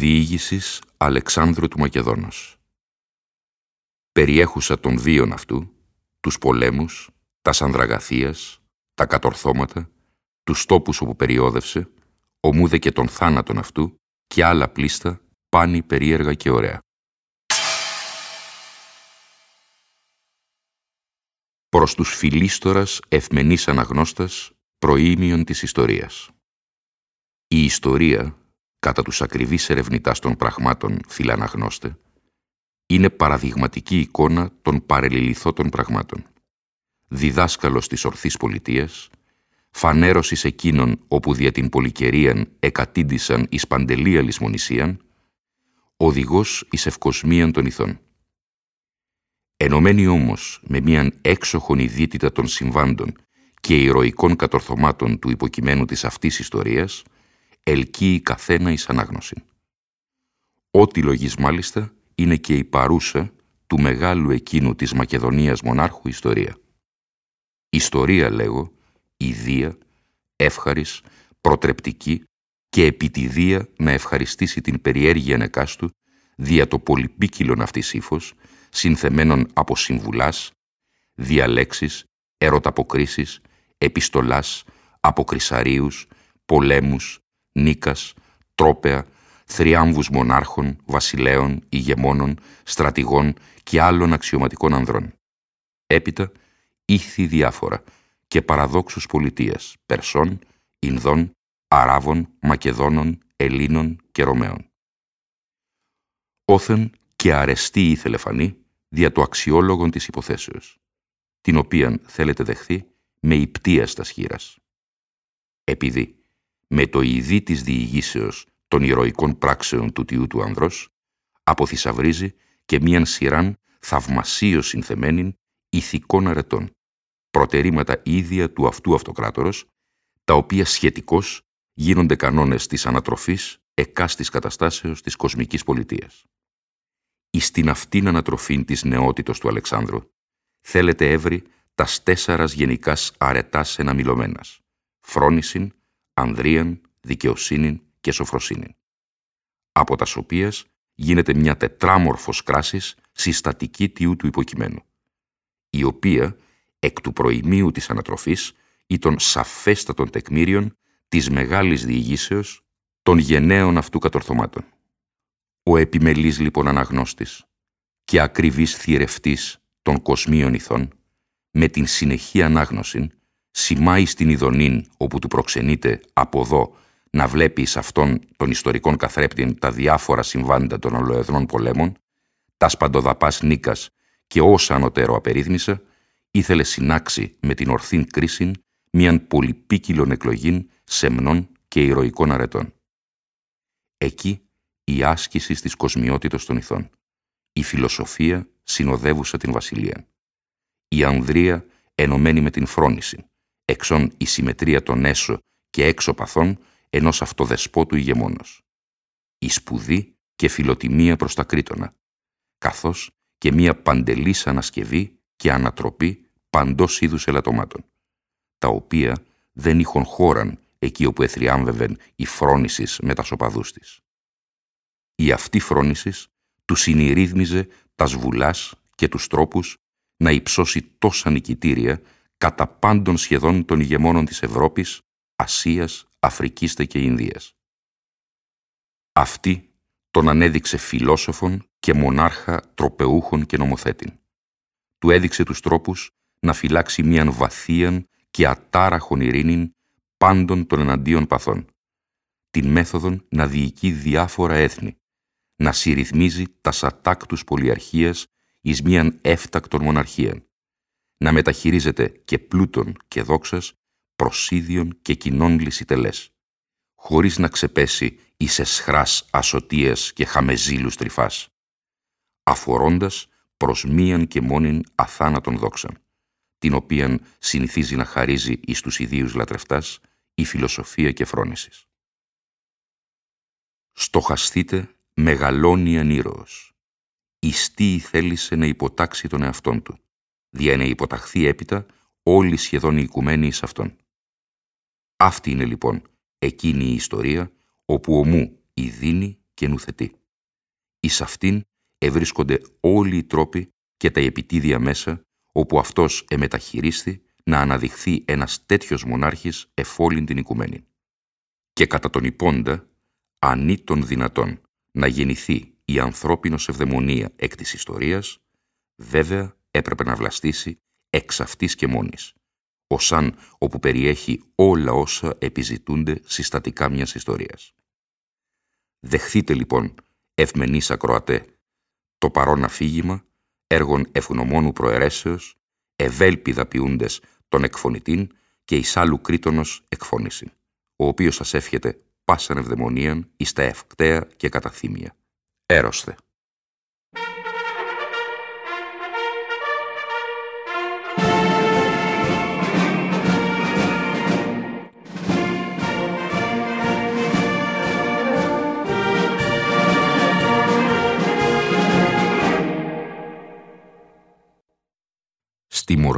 Διήγησης Αλεξάνδρου του Μακεδόνος Περιέχουσα των βίων αυτού, τους πολέμους, τα Σανδραγαθίας, τα κατορθώματα, τους τόπους όπου περιόδευσε, ομούδε και των θάνατων αυτού και άλλα πλήστα, πάνη περίεργα και ωραία. Προς τους φιλίστορας ευμενής αναγνώστας προήμιον της ιστορίας. Η ιστορία κατά τους ακριβείς ερευνητάς των πραγμάτων φιλαναγνώστε, είναι παραδειγματική εικόνα των παρελιληθώτων πραγμάτων. Διδάσκαλος της ορθής πολιτείας, φανέρωσης εκείνων όπου δια την πολυκαιρίαν εκατήντησαν εις παντελία λησμονησίαν, οδηγός εις ευκοσμίαν των ηθών. Ενωμένοι όμως με μίαν έξοχον ειδίτητα των συμβάντων και ηρωικών κατορθωμάτων του υποκειμένου της αυτής ιστορίας, ελκύει καθένα εις ανάγνωση. Ό,τι λογής μάλιστα είναι και η παρούσα του μεγάλου εκείνου της Μακεδονίας μονάρχου ιστορία. Ιστορία λέγω, ιδία, εύχαρης, προτρεπτική και επιτιδία να ευχαριστήσει την περιέργεια νεκάστου δια το πολυπίκυλον αυτής ύφος, συνθεμένων από συμβουλάς, διαλέξεις, ερωταποκρίσεις, επιστολάς, αποκρισαρίους, πολέμους, Νίκας, Τρόπεα, θριάμβους μονάρχων, βασιλέων, ηγεμόνων, στρατηγών και άλλων αξιωματικών ανδρών. Έπειτα, ήθη διάφορα και παραδόξους πολιτείας, Περσών, Ινδών, Αράβων, Μακεδόνων, Ελλήνων και Ρωμαίων. Όθεν και αρεστή ήθελε φανή δια το αξιόλογον της υποθέσεως, την οποίαν θέλετε δεχθεί με υπτία στα σχήρας. Επειδή με το ειδή της διηγήσεως των ηρωικών πράξεων του Τιού του Ανδρός, αποθυσαυρίζει και μίαν σειράν θαυμασίως συνθεμένην ηθικών αρετών, προτερήματα ίδια του αυτού αυτοκράτορος, τα οποία σχετικώς γίνονται κανόνες της ανατροφής εκάστης καταστάσεως της κοσμικής πολιτείας. Εις την αυτήν ανατροφήν της νεότητος του Αλεξάνδρου, θέλετε έβρι τας τέσσαρας γενικάς αρετάς εναμιλωμένας, φρόνησιν, ανδρίαν, δικαιοσύνην και σοφροσύνην, από τας οποίας γίνεται μια τετράμορφος κράσης συστατική τιού του υποκειμένου, η οποία εκ του προημίου της ανατροφής ή των σαφέστατων τεκμήριων της μεγάλης διηγήσεως των γενναίων αυτού κατορθωμάτων. Ο επιμελής λοιπόν αναγνώστης και ακριβής θηρευτής των κοσμίων ηθών, με την συνεχή ανάγνωση σημάει στην Ιδονήν όπου του προξενείται από εδώ να βλέπει σε αυτόν τον ιστορικών καθρέπτην τα διάφορα συμβάντα των ολοεθνών πολέμων, τα σπαντοδαπάς νίκας και όσα ανωτέρω απερίθμησε, ήθελε συνάξει με την ορθήν κρίση μίαν πολυπίκυλων εκλογήν σεμνών και ηρωικών αρετών. Εκεί η άσκηση της κοσμιότητος των ηθών, η φιλοσοφία συνοδεύουσα την βασιλεία, η ανδρεία ενωμένη με την φρόνηση, εξών η συμμετρία των έσω και έξω παθών ενός αυτοδεσπότου ηγεμόνος. Η σπουδή και φιλοτιμία προς τα κρίτονα, καθώς και μία παντελής ανασκευή και ανατροπή παντός είδους ελαττωμάτων, τα οποία δεν είχαν χώραν εκεί όπου εθριάμβευεν η φρόνησης με τα σοπαδούς της. Η αυτή φρόνησης του συνειρίδμιζε τας σβουλάς και τους τρόπους να υψώσει τόσα νικητήρια κατά πάντων σχεδόν των ηγεμόνων της Ευρώπης, Ασίας, Αφρικής και Ινδίας. Αυτή τον ανέδειξε φιλόσοφον και μονάρχα τροπεούχων και νομοθέτην. Του έδειξε τους τρόπους να φυλάξει μίαν βαθίαν και ατάραχον ειρήνην πάντων των εναντίον παθών. Την μέθοδον να διοικεί διάφορα έθνη, να συρρυθμίζει τα σατάκτους πολυαρχίας εις μίαν έφτακτον μοναρχίαν, να μεταχειρίζεται και πλούτων και δόξας, προσίδιων και κοινών λυσιτελές, χωρίς να ξεπέσει εις εσχράς ασωτίας και χαμεζήλους τρυφάς, αφορώντας προς μίαν και μόνην αθάνατον δόξαν, την οποίαν συνηθίζει να χαρίζει εις τους ιδίους λατρευτάς η φιλοσοφία και φρόνησης. Στοχαστείτε μεγαλώνει ανήρωος. Ιστή θέλησε να υποτάξει τον εαυτόν του, δια να υποταχθεί έπειτα όλοι σχεδόν οι οικουμένοι εις αυτόν. Αυτή είναι λοιπόν εκείνη η ιστορία όπου ομού η δίνει και νουθετεί. Εις αυτήν ευρίσκονται όλοι οι τρόποι και τα επιτίδια μέσα όπου αυτός εμεταχειρίστη να αναδειχθεί ένας τέτοιος μονάρχης εφόλην την οικουμένη. Και κατά τον υπόντα, ανή των δυνατών, να γεννηθεί η ανθρώπινος ευδαιμονία εκ της ιστορίας, βέβαια έπρεπε να βλαστήσει εξ αυτής και μόνης, αν όπου περιέχει όλα όσα επιζητούνται συστατικά μιας ιστορίας. Δεχθείτε λοιπόν, ευμενείς ακροατέ, το παρόν αφήγημα, έργων ευγνωμόνου προαιρέσεως, ευέλπιδα ποιούντες των εκφωνητήν και εις άλλου κρίτονος εκφώνηση, ο οποίος σας εύχεται πάσαν ευδαιμονίαν εις τα ευκταία και καταθύμια. Έρωστε.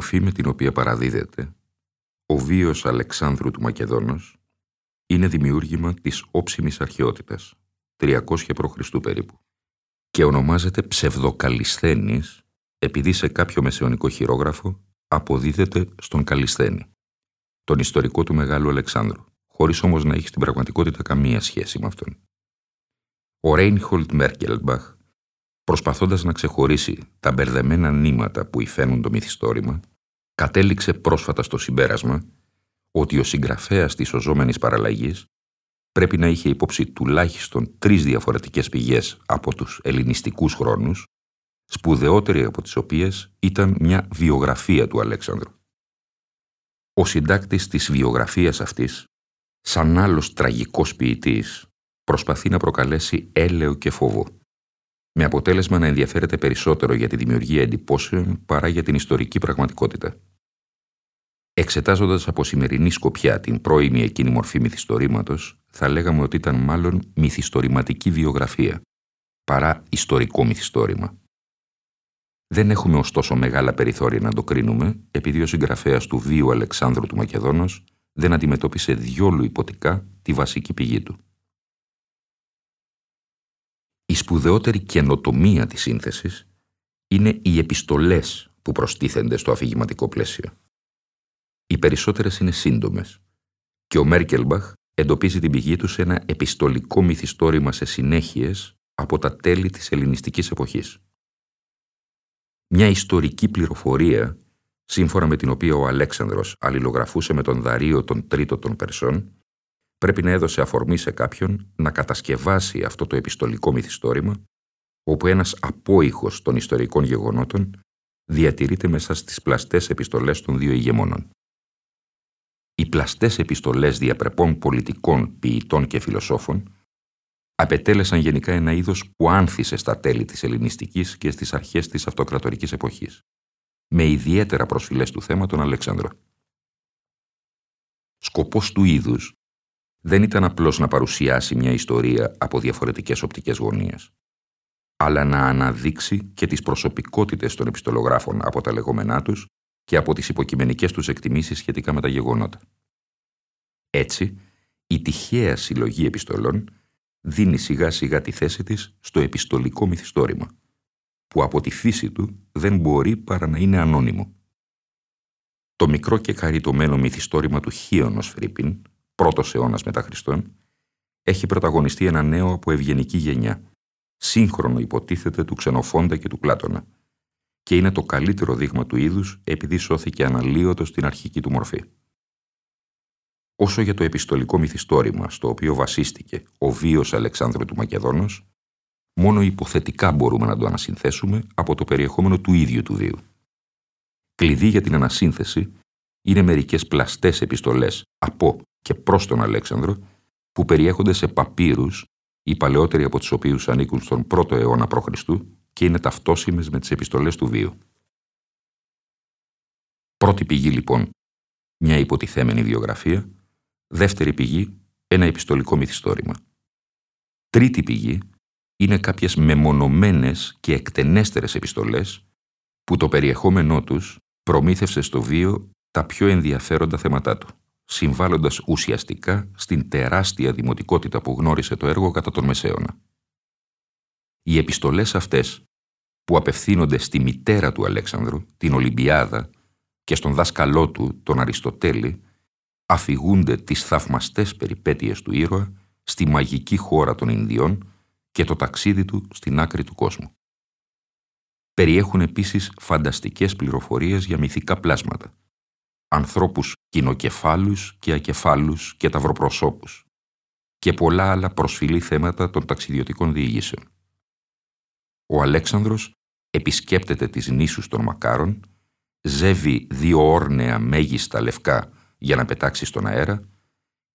Μορφή με την οποία παραδίδεται, ο βίος Αλεξάνδρου του Μακεδόνος είναι δημιούργημα της όψιμης αρχαιότητας, 300 π.Χ. περίπου, και ονομάζεται ψευδοκαλισθένης επειδή σε κάποιο μεσαιωνικό χειρόγραφο αποδίδεται στον Καλισθένη, τον ιστορικό του Μεγάλου Αλεξάνδρου, χωρίς όμως να έχει στην πραγματικότητα καμία σχέση με αυτόν. Ο Ρέινχολτ Μέρκελμπαχ προσπαθώντας να ξεχωρίσει τα μπερδεμένα νήματα που υφαίνουν το μυθιστόρημα, κατέληξε πρόσφατα στο συμπέρασμα ότι ο συγγραφέας της οζόμενης παραλλαγής πρέπει να είχε υπόψη τουλάχιστον τρεις διαφορετικές πηγές από τους ελληνιστικούς χρόνους, σπουδαιότερη από τις οποίες ήταν μια βιογραφία του Αλέξανδρου. Ο συντάκτης της βιογραφίας αυτής, σαν άλλος τραγικός ποιητής, προσπαθεί να προκαλέσει έλεο και φόβο με αποτέλεσμα να ενδιαφέρεται περισσότερο για τη δημιουργία εντυπώσεων παρά για την ιστορική πραγματικότητα. Εξετάζοντας από σημερινή σκοπιά την πρώιμη εκείνη μορφή μυθιστορήματος, θα λέγαμε ότι ήταν μάλλον μυθιστορηματική βιογραφία, παρά ιστορικό μυθιστόρημα. Δεν έχουμε ωστόσο μεγάλα περιθώρια να το κρίνουμε, επειδή ο συγγραφέας του βίου Αλεξάνδρου του Μακεδόνος δεν αντιμετώπισε διόλου υποτικά τη βασική πηγή του. Η σπουδαιότερη καινοτομία της σύνθεσης είναι οι επιστολές που προστίθενται στο αφηγηματικό πλαίσιο. Οι περισσότερες είναι σύντομες και ο Μέρκελμπαχ εντοπίζει την πηγή του σε ένα επιστολικό μυθιστόρημα σε συνέχειες από τα τέλη της ελληνιστικής εποχής. Μια ιστορική πληροφορία, σύμφωνα με την οποία ο Αλέξανδρος αλληλογραφούσε με τον Δαρίο τον Τρίτο των Περσών, πρέπει να έδωσε αφορμή σε κάποιον να κατασκευάσει αυτό το επιστολικό μυθιστόρημα, όπου ένας απόϊχος των ιστορικών γεγονότων διατηρείται μέσα στις πλαστές επιστολές των δύο ηγεμόνων. Οι πλαστές επιστολές διαπρεπών πολιτικών, ποιητών και φιλοσόφων απετέλεσαν γενικά ένα είδος που άνθησε στα τέλη της ελληνιστικής και στις αρχές της αυτοκρατορικής εποχής, με ιδιαίτερα προσφυλές του θέμα τον Αλέξανδρο. Σκοπός του είδους δεν ήταν απλώς να παρουσιάσει μια ιστορία από διαφορετικές οπτικές γωνίες, αλλά να αναδείξει και τις προσωπικότητες των επιστολογράφων από τα λεγόμενά τους και από τις υποκειμενικές τους εκτιμήσεις σχετικά με τα γεγονότα. Έτσι, η τυχαία συλλογή επιστολών δίνει σιγά σιγά τη θέση της στο επιστολικό μυθιστόρημα, που από τη φύση του δεν μπορεί παρά να είναι ανώνυμο. Το μικρό και χαριτωμένο μυθιστόρημα του Χίωνος Φρύπιν πρώτος αιώνας μετά Χριστόν, έχει πρωταγωνιστεί ένα νέο από ευγενική γενιά, σύγχρονο υποτίθεται του Ξενοφόντα και του Πλάτωνα, και είναι το καλύτερο δείγμα του είδους επειδή σώθηκε αναλύωτος στην αρχική του μορφή. Όσο για το επιστολικό μυθιστόρημα στο οποίο βασίστηκε ο βίος Αλεξάνδρου του Μακεδόνος, μόνο υποθετικά μπορούμε να το ανασυνθέσουμε από το περιεχόμενο του ίδιου του βίου. Κλειδί για την ανασύνθεση είναι μερικές πλαστές επιστολές από και προς τον Αλέξανδρο που περιέχονται σε παπύρους, οι παλαιότεροι από τους οποίους ανήκουν στον 1ο αιώνα π.Χ. και είναι ταυτόσιμες με τις επιστολές του βίου. Πρώτη πηγή λοιπόν, μια υποτιθέμενη βιογραφία, δεύτερη πηγή, ένα επιστολικό μυθιστόρημα. Τρίτη πηγή είναι κάποιες μεμονωμένες και εκτενέστερες επιστολές που το περιεχόμενό τους προμήθευσε στο βίο τα πιο ενδιαφέροντα θέματά του, συμβάλλοντας ουσιαστικά στην τεράστια δημοτικότητα που γνώρισε το έργο κατά τον Μεσαίωνα. Οι επιστολές αυτές, που απευθύνονται στη μητέρα του Αλέξανδρου, την Ολυμπιάδα, και στον δάσκαλό του, τον Αριστοτέλη, αφηγούνται τις θαυμαστές περιπέτειες του ήρωα στη μαγική χώρα των Ινδιών και το ταξίδι του στην άκρη του κόσμου. Περιέχουν επίσης φανταστικές πληροφορίες για μυθικά πλάσματα, ανθρώπους κοινοκεφάλους και ακεφάλους και ταυροπροσώπους και πολλά άλλα προσφυλή θέματα των ταξιδιωτικών διηγήσεων. Ο Αλέξανδρος επισκέπτεται τις νήσους των Μακάρων, ζεύει δύο όρνεα μέγιστα λευκά για να πετάξει στον αέρα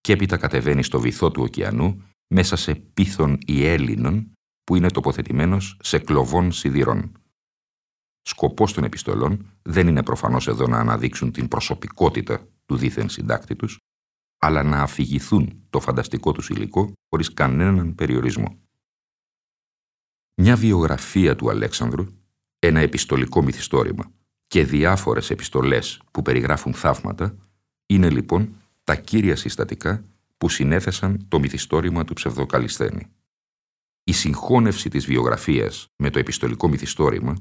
και έπειτα κατεβαίνει στο βυθό του ωκεανού μέσα σε πίθον ιέλληνων που είναι τοποθετημένος σε κλοβών σιδηρών. Σκοπός των επιστολών δεν είναι προφανώς εδώ να αναδείξουν την προσωπικότητα του δίθεν συντάκτη τους, αλλά να αφηγηθούν το φανταστικό τους υλικό χωρίς κανέναν περιορισμό. Μια βιογραφία του Αλέξανδρου, ένα επιστολικό μυθιστόρημα και διάφορες επιστολές που περιγράφουν θαύματα είναι λοιπόν τα κύρια συστατικά που συνέθεσαν το μυθιστόρημα του ψευδοκαλισθένη. Η συγχώνευση της βιογραφίας με το επιστολικό μυθιστόρημα,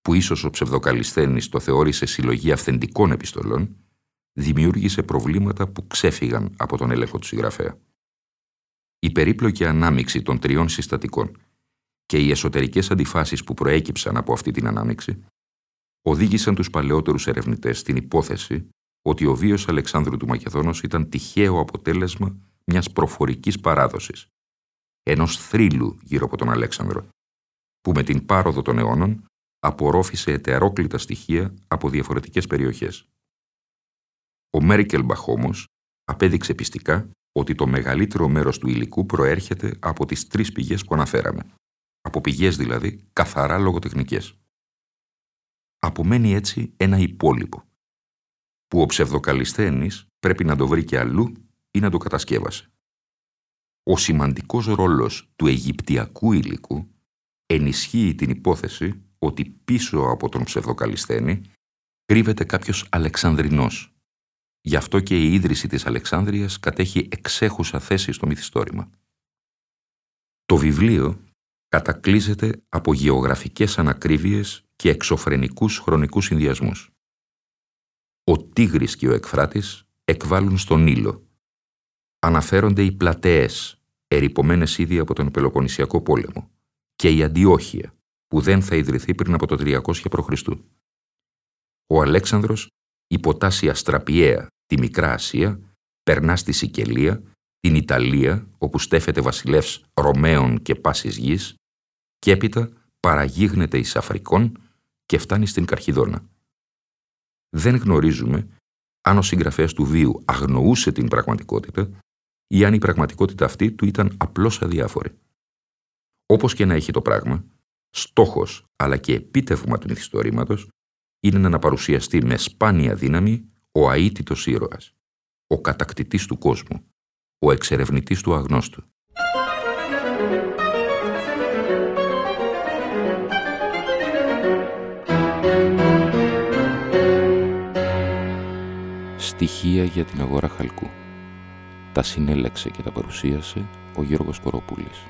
που ίσως ο ψευδοκαλισθένης το θεώρησε συλλογή αυθεντικών επιστολών, δημιούργησε προβλήματα που ξέφυγαν από τον έλεγχο του συγγραφέα. Η περίπλοκη ανάμειξη των τριών συστατικών και οι εσωτερικές αντιφάσεις που προέκυψαν από αυτή την ανάμειξη οδήγησαν τους παλαιότερους ερευνητές στην υπόθεση ότι ο βίος Αλεξάνδρου του Μακεδόνος ήταν τυχαίο αποτέλεσμα μιας προφορικής παράδοσης, ενός θρύλου γύρω από τον Αλέξανδρο, που με την πάροδο των αιώνων απορρόφησε ετερόκλητα στοιχεία από διαφορετικές περιοχές. Ο Μέρικελμπαχ όμως απέδειξε πιστικά ότι το μεγαλύτερο μέρος του υλικού προέρχεται από τις τρεις πηγές που αναφέραμε, από πηγές δηλαδή καθαρά λογοτεχνικές. Απομένει έτσι ένα υπόλοιπο, που ο ψευδοκαλισθένης πρέπει να το βρει και αλλού ή να το κατασκεύασε. Ο σημαντικός ρόλος του Αιγυπτιακού υλικού ενισχύει την υπόθεση ότι πίσω από τον ψευδοκαλισθένη κρύβεται κάποιος Αλεξανδρινός. Γι' αυτό και η ίδρυση της Αλεξάνδρειας κατέχει εξέχουσα θέση στο μυθιστόρημα. Το βιβλίο κατακλείζεται από γεωγραφικές ανακρίβειες και εξωφρενικούς χρονικούς συνδυασμούς ο Τίγρης και ο Εκφράτης εκβάλλουν στον Ήλο. Αναφέρονται οι πλατείες, ερυπωμένες ήδη από τον Πελοποννησιακό πόλεμο, και η Αντιόχεια, που δεν θα ιδρυθεί πριν από το 300 π.Χ. Ο Αλέξανδρος υποτάσσει αστραπιαία τη Μικρά Ασία, περνά στη Σικελία, την Ιταλία, όπου στέφεται βασιλεύς Ρωμαίων και πάσης γης, και έπειτα παραγίγνεται εις Αφρικών και φτάνει στην Καρχιδόνα δεν γνωρίζουμε αν ο συγγραφέας του βίου αγνοούσε την πραγματικότητα ή αν η πραγματικότητα αυτή του ήταν απλώς αδιάφορη. Όπως και να έχει το πράγμα, στόχος αλλά και επίτευγμα του μυθιστορήματος είναι να παρουσιαστεί με σπάνια δύναμη ο αίτητος ήρωας, ο κατακτητής του κόσμου, ο εξερευνητής του αγνώστου. Στοιχεία για την αγορά χαλκού. Τα συνέλεξε και τα παρουσίασε ο Γιώργος Κοροπούλης.